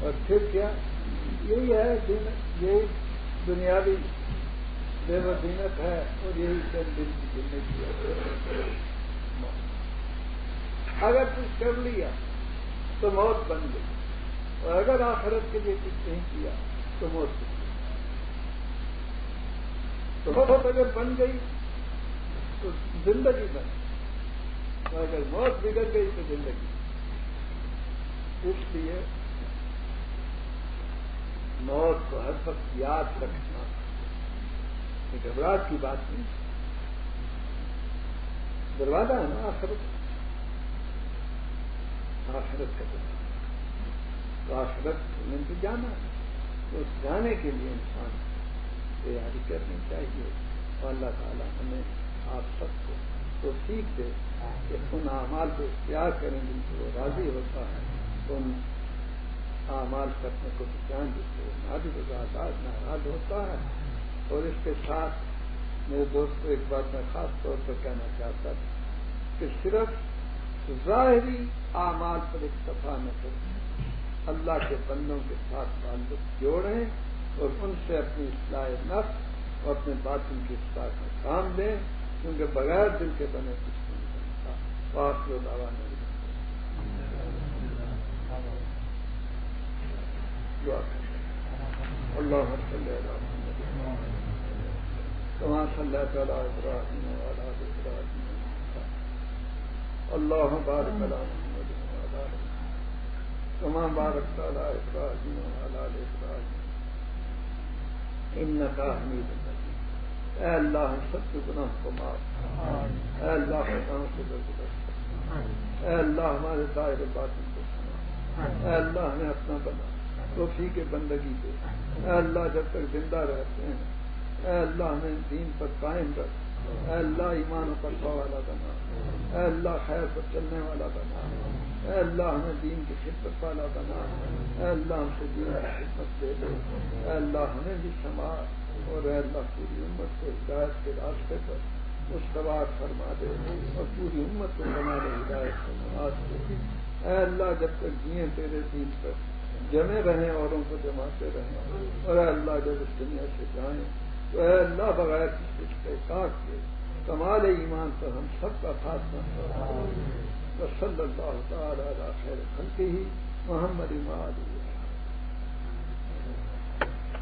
اور پھر کیا؟ یہی ہے یہی دنیاوی بے ودینت ہے اور یہی چند دن کی زندگی ہے۔ اگر کچھ کر لیا تو موت بن گئی، اور اگر آخرت کے لیے کچھ نہیں کیا تو موت بن گئی۔ تو موت اگر بن گئی تو زندگی بن گئی، اور اگر موت بگڑ گئی تو زندگی۔ اس لیے موت کو ہر وقت یاد رکھنا۔ یہ گھبراہٹ کی بات نہیں۔ دروازہ ہے نا آخرت؟ آخرت کا تو آخرت میں تو جانا ہے۔ تو اس جانے کے لیے انسان تیاری کرنی چاہیے۔ اور اللہ تعالیٰ ہمیں آپ سب کو تو سیکھ دے کہ ان اعمال کو اختیار کریں۔ جن سے وہ راضی ہوتا ہے ان اعمال کرنے کو جان جس سے نادی آزاد ناراض ہوتا ہے۔ اور اس کے ساتھ میرے دوست کو ایک بات میں خاص طور پر کہنا چاہتا کہ صرف ظاہری اعمال پر اکتفا نہ کریں۔ اللہ کے بندوں کے ساتھ تعلق جوڑیں اور ان سے اپنی اصلاح نفس اور اپنے باطن کی اصلاح کا کام دیں کیونکہ بغیر دل کے بنے کچھ نہیں بنتا۔ پاس لو دعا۔ اللہ کماں صلی اللہ تعالیٰ ابراہیم والا ابراہیم اللہ بارک محمد کما بارک تعالیٰ ابراہیم ابراہیم ان کا حمید اے اللہ سب کے گناہ کو معاف اے اللہ گناہوں سے درگزر اے اللہ، ہمارے دائر باطن کو سنا۔ اے اللہ، ہمیں اپنا بنا۔ توفی کے بندگی دے اے اللہ جب تک زندہ رہتے ہیں، اے اللہ ہمیں دین پر قائم رکھ۔ اے اللہ ایمان پر والا بنا۔ اے اللہ خیر پر چلنے والا بنا۔ اے اللہ ہمیں دین کی خدمت والا بنا۔ اے اللہ ہم سے دین کی خدمت دے دے۔ اے اللہ ہمیں بھی سماج اور اے اللہ پوری امت کو ہدایت کے راستے پر مستوار فرما دے اور پوری امت کو بنا دے ہدایت کو نماز دے۔ اے اللہ جب تک جیے تیرے دین پر جمے رہیں اوروں کو جماتے رہیں اور اے اللہ، جب اس دنیا سے جائیں تو اے اللہ، بغیر کسی کے کاٹ کے، کمال ایمان پر ہم سب کا خاص صلی اللہ تعالیٰ خیر خلقی ہی محمد اماد